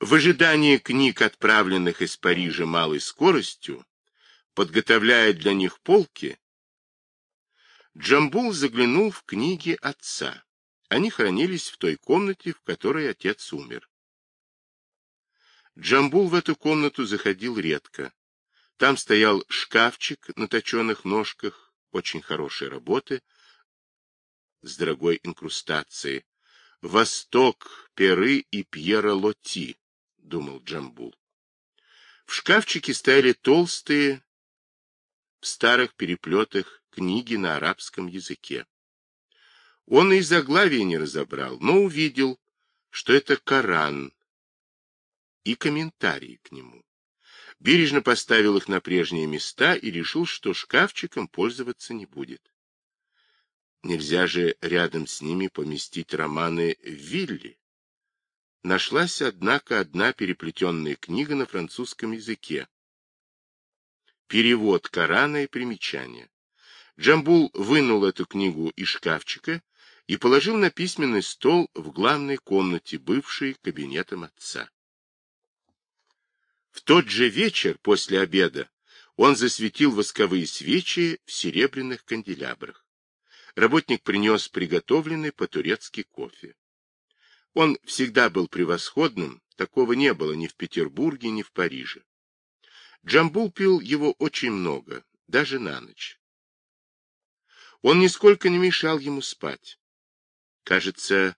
В ожидании книг, отправленных из Парижа малой скоростью, подготовляя для них полки, Джамбул заглянул в книги отца. Они хранились в той комнате, в которой отец умер. Джамбул в эту комнату заходил редко. Там стоял шкафчик на точенных ножках, очень хорошей работы, с дорогой инкрустацией. «Восток, Перы и Пьера Лоти», — думал Джамбул. В шкафчике стояли толстые, в старых переплетах книги на арабском языке. Он и заглавия не разобрал, но увидел, что это Коран и комментарии к нему. Бережно поставил их на прежние места и решил, что шкафчиком пользоваться не будет. Нельзя же рядом с ними поместить романы Вилли. Нашлась, однако, одна переплетенная книга на французском языке. Перевод Корана и примечания. Джамбул вынул эту книгу из шкафчика и положил на письменный стол в главной комнате, бывшей кабинетом отца. В тот же вечер после обеда он засветил восковые свечи в серебряных канделябрах. Работник принес приготовленный по-турецки кофе. Он всегда был превосходным, такого не было ни в Петербурге, ни в Париже. Джамбул пил его очень много, даже на ночь. Он нисколько не мешал ему спать. Кажется,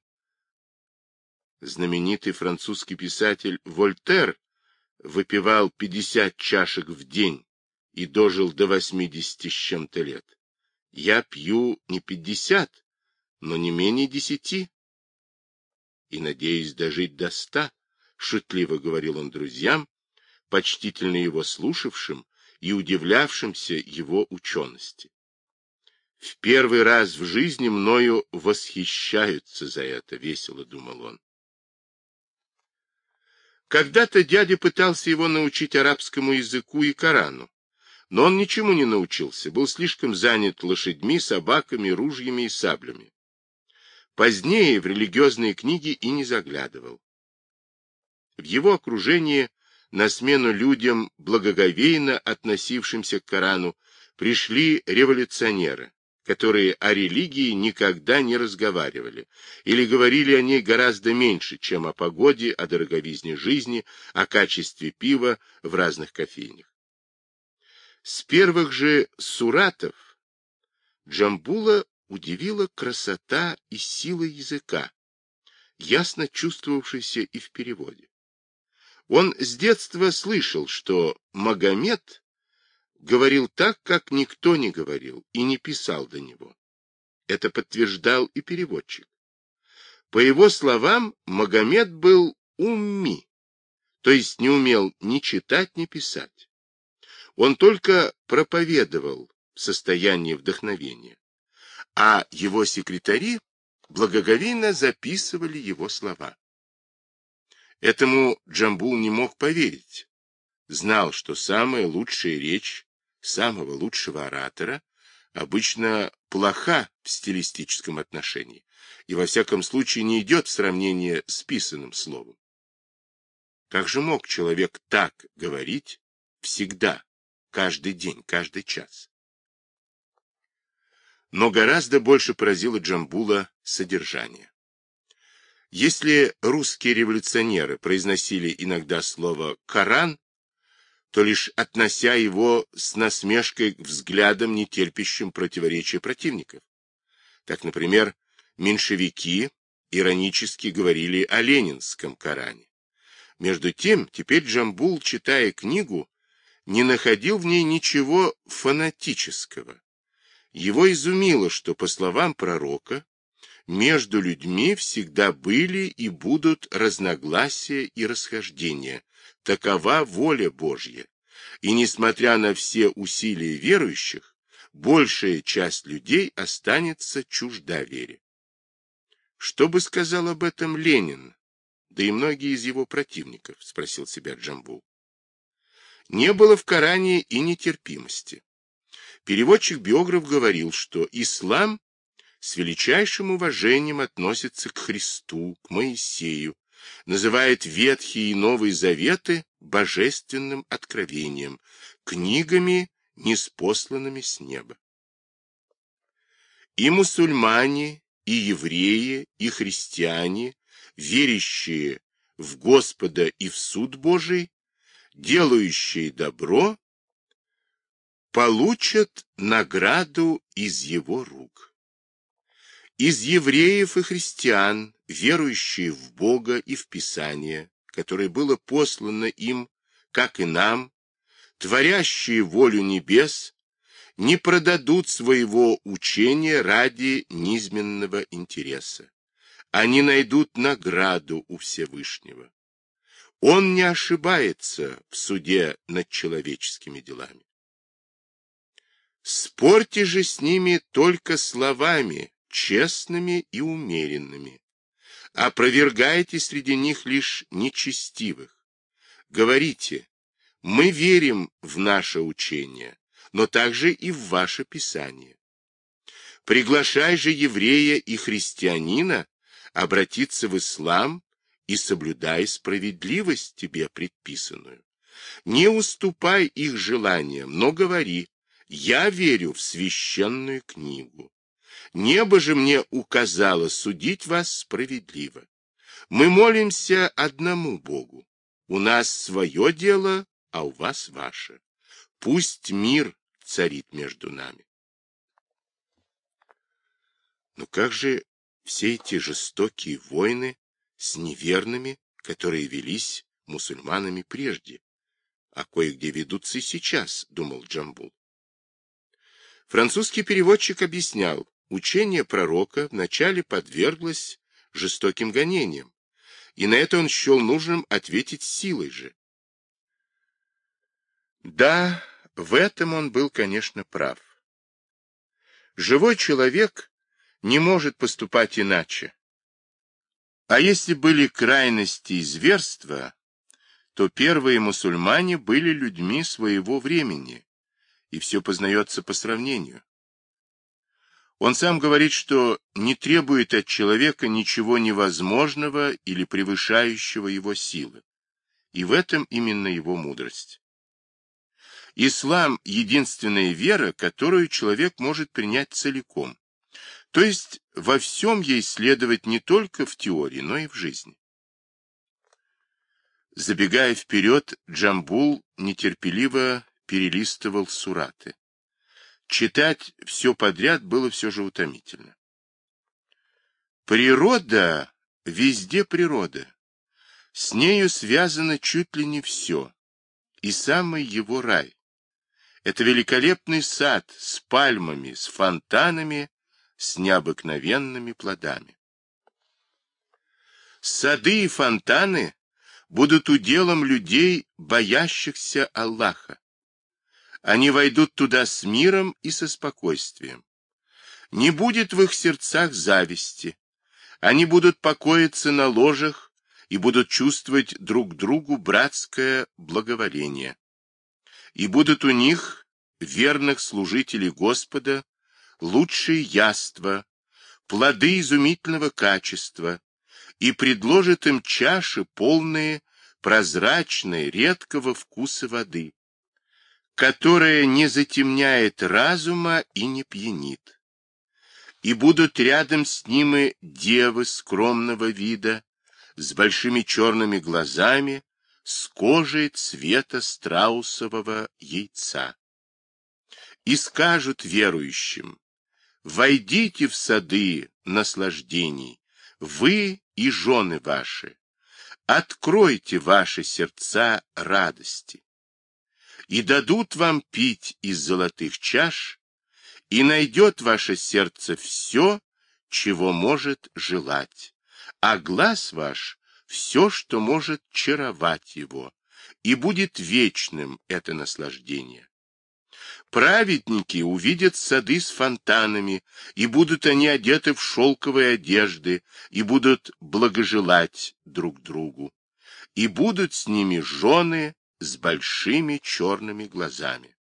знаменитый французский писатель Вольтер выпивал 50 чашек в день и дожил до 80 с чем-то лет. Я пью не пятьдесят, но не менее десяти. И надеюсь дожить до ста, — шутливо говорил он друзьям, почтительно его слушавшим и удивлявшимся его учености. В первый раз в жизни мною восхищаются за это, — весело думал он. Когда-то дядя пытался его научить арабскому языку и Корану, но он ничему не научился, был слишком занят лошадьми, собаками, ружьями и саблями. Позднее в религиозные книги и не заглядывал. В его окружении на смену людям, благоговейно относившимся к Корану, пришли революционеры, которые о религии никогда не разговаривали, или говорили о ней гораздо меньше, чем о погоде, о дороговизне жизни, о качестве пива в разных кофейнях. С первых же суратов Джамбула удивила красота и сила языка, ясно чувствовавшейся и в переводе. Он с детства слышал, что Магомед говорил так, как никто не говорил и не писал до него. Это подтверждал и переводчик. По его словам, Магомед был умми, то есть не умел ни читать, ни писать. Он только проповедовал в состоянии вдохновения, а его секретари благоговейно записывали его слова. Этому Джамбул не мог поверить. Знал, что самая лучшая речь самого лучшего оратора обычно плоха в стилистическом отношении и во всяком случае не идет в сравнение с писанным словом. Как же мог человек так говорить всегда, каждый день, каждый час. Но гораздо больше поразило Джамбула содержание. Если русские революционеры произносили иногда слово «Коран», то лишь относя его с насмешкой к взглядам, нетерпящим противоречия противников. Так, например, меньшевики иронически говорили о ленинском Коране. Между тем, теперь Джамбул, читая книгу, не находил в ней ничего фанатического. Его изумило, что, по словам пророка, между людьми всегда были и будут разногласия и расхождения. Такова воля Божья. И несмотря на все усилия верующих, большая часть людей останется чужда вере. Что бы сказал об этом Ленин, да и многие из его противников, спросил себя Джамбул не было в Коране и нетерпимости. Переводчик-биограф говорил, что ислам с величайшим уважением относится к Христу, к Моисею, называет Ветхий и Новый Заветы божественным откровением, книгами, неспосланными с неба. И мусульмане, и евреи, и христиане, верящие в Господа и в суд Божий, делающие добро, получат награду из его рук. Из евреев и христиан, верующие в Бога и в Писание, которое было послано им, как и нам, творящие волю небес, не продадут своего учения ради низменного интереса. Они найдут награду у Всевышнего. Он не ошибается в суде над человеческими делами. Спорьте же с ними только словами, честными и умеренными. Опровергайте среди них лишь нечестивых. Говорите, мы верим в наше учение, но также и в ваше Писание. Приглашай же еврея и христианина обратиться в ислам и соблюдай справедливость тебе предписанную. Не уступай их желаниям, но говори, я верю в священную книгу. Небо же мне указало судить вас справедливо. Мы молимся одному Богу. У нас свое дело, а у вас ваше. Пусть мир царит между нами. Но как же все эти жестокие войны с неверными, которые велись мусульманами прежде, а кое-где ведутся и сейчас, думал Джамбул. Французский переводчик объяснял, учение пророка вначале подверглось жестоким гонениям, и на это он счел нужным ответить силой же. Да, в этом он был, конечно, прав. Живой человек не может поступать иначе. А если были крайности и зверства, то первые мусульмане были людьми своего времени, и все познается по сравнению. Он сам говорит, что не требует от человека ничего невозможного или превышающего его силы. И в этом именно его мудрость. Ислам – единственная вера, которую человек может принять целиком. То есть во всем ей следовать не только в теории, но и в жизни. Забегая вперед, Джамбул нетерпеливо перелистывал сураты. Читать все подряд было все же утомительно. Природа, везде природа. С нею связано чуть ли не все, и самый его рай. Это великолепный сад с пальмами, с фонтанами, с необыкновенными плодами. Сады и фонтаны будут уделом людей, боящихся Аллаха. Они войдут туда с миром и со спокойствием. Не будет в их сердцах зависти. Они будут покоиться на ложах и будут чувствовать друг другу братское благоволение. И будут у них, верных служителей Господа, лучшие яства, плоды изумительного качества, и предложит им чаши, полные прозрачной, редкого вкуса воды которая не затемняет разума и не пьянит. И будут рядом с ними девы скромного вида, с большими черными глазами, с кожей цвета страусового яйца. И скажут верующим, «Войдите в сады наслаждений, вы и жены ваши, откройте ваши сердца радости и дадут вам пить из золотых чаш, и найдет ваше сердце все, чего может желать, а глаз ваш все, что может чаровать его, и будет вечным это наслаждение. Праведники увидят сады с фонтанами, и будут они одеты в шелковые одежды, и будут благожелать друг другу, и будут с ними жены, с большими черными глазами.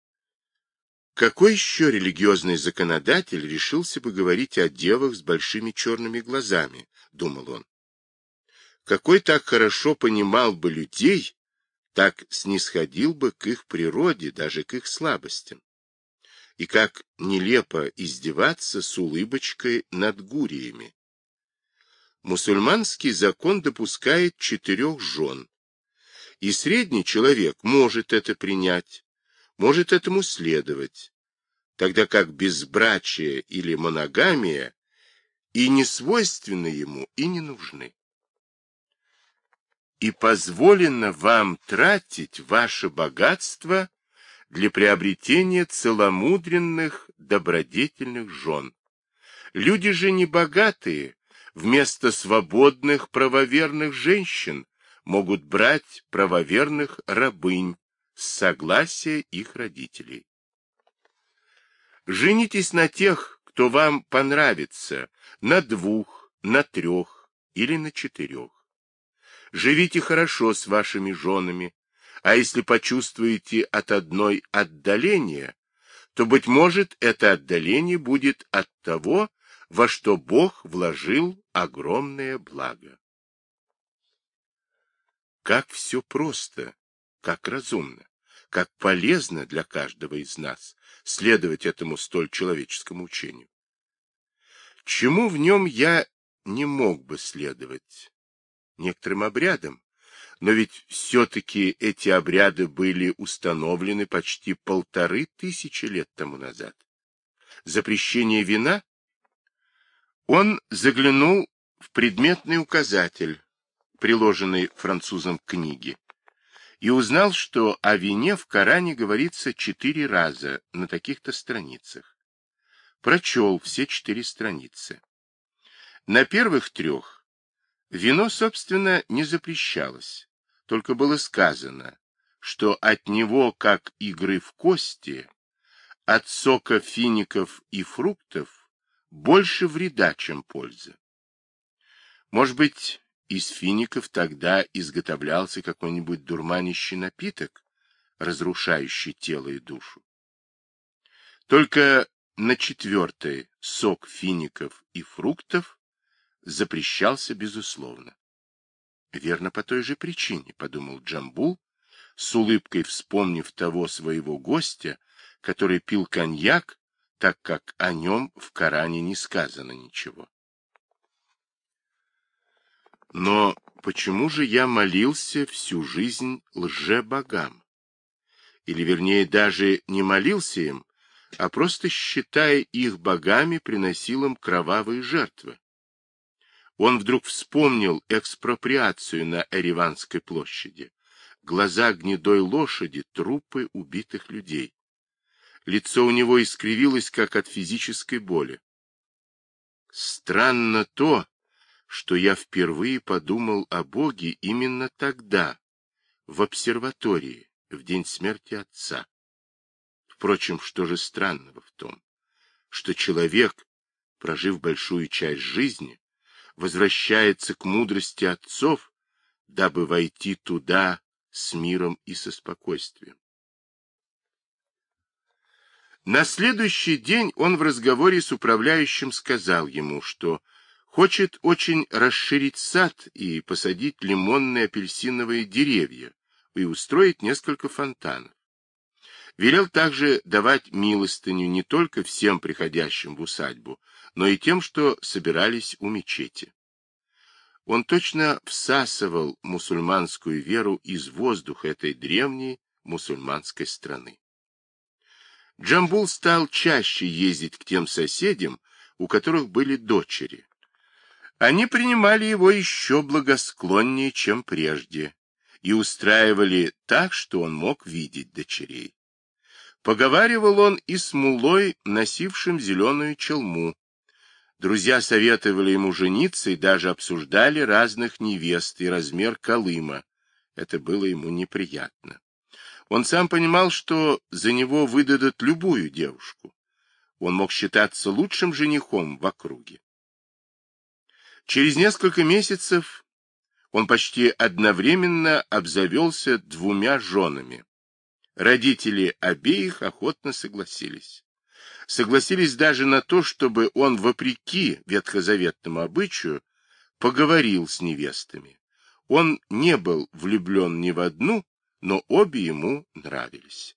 Какой еще религиозный законодатель решился бы говорить о девах с большими черными глазами, думал он. какой так хорошо понимал бы людей, так снисходил бы к их природе, даже к их слабостям. И как нелепо издеваться с улыбочкой над гуриями. Мусульманский закон допускает четырех жен, и средний человек может это принять, может этому следовать, тогда как безбрачие или моногамия и не свойственны ему, и не нужны. И позволено вам тратить ваше богатство для приобретения целомудренных, добродетельных жен. Люди же небогатые, вместо свободных правоверных женщин, могут брать правоверных рабынь с согласия их родителей. Женитесь на тех, кто вам понравится, на двух, на трех или на четырех. Живите хорошо с вашими женами, а если почувствуете от одной отдаление, то, быть может, это отдаление будет от того, во что Бог вложил огромное благо. Как все просто, как разумно, как полезно для каждого из нас следовать этому столь человеческому учению. Чему в нем я не мог бы следовать? Некоторым обрядам, но ведь все-таки эти обряды были установлены почти полторы тысячи лет тому назад. Запрещение вина? Он заглянул в предметный указатель, приложенной французом к книге, и узнал, что о вине в Коране говорится четыре раза на таких-то страницах. Прочел все четыре страницы. На первых трех вино, собственно, не запрещалось, только было сказано, что от него, как игры в кости, от сока фиников и фруктов, больше вреда, чем польза. Может быть, из фиников тогда изготовлялся какой-нибудь дурманящий напиток, разрушающий тело и душу. Только на четвертой сок фиников и фруктов запрещался безусловно. Верно по той же причине, подумал Джамбул, с улыбкой вспомнив того своего гостя, который пил коньяк, так как о нем в Коране не сказано ничего. Но почему же я молился всю жизнь лже-богам? Или, вернее, даже не молился им, а просто, считая их богами, приносил им кровавые жертвы. Он вдруг вспомнил экспроприацию на Эреванской площади. Глаза гнедой лошади, трупы убитых людей. Лицо у него искривилось, как от физической боли. Странно то, что я впервые подумал о Боге именно тогда, в обсерватории, в день смерти отца. Впрочем, что же странного в том, что человек, прожив большую часть жизни, возвращается к мудрости отцов, дабы войти туда с миром и со спокойствием. На следующий день он в разговоре с управляющим сказал ему, что Хочет очень расширить сад и посадить лимонные апельсиновые деревья и устроить несколько фонтанов. Велел также давать милостыню не только всем приходящим в усадьбу, но и тем, что собирались у мечети. Он точно всасывал мусульманскую веру из воздуха этой древней мусульманской страны. Джамбул стал чаще ездить к тем соседям, у которых были дочери. Они принимали его еще благосклоннее, чем прежде, и устраивали так, что он мог видеть дочерей. Поговаривал он и с мулой, носившим зеленую челму. Друзья советовали ему жениться и даже обсуждали разных невест и размер колыма. Это было ему неприятно. Он сам понимал, что за него выдадут любую девушку. Он мог считаться лучшим женихом в округе. Через несколько месяцев он почти одновременно обзавелся двумя женами. Родители обеих охотно согласились. Согласились даже на то, чтобы он, вопреки ветхозаветному обычаю, поговорил с невестами, Он не был влюблен ни в одну, но обе ему нравились.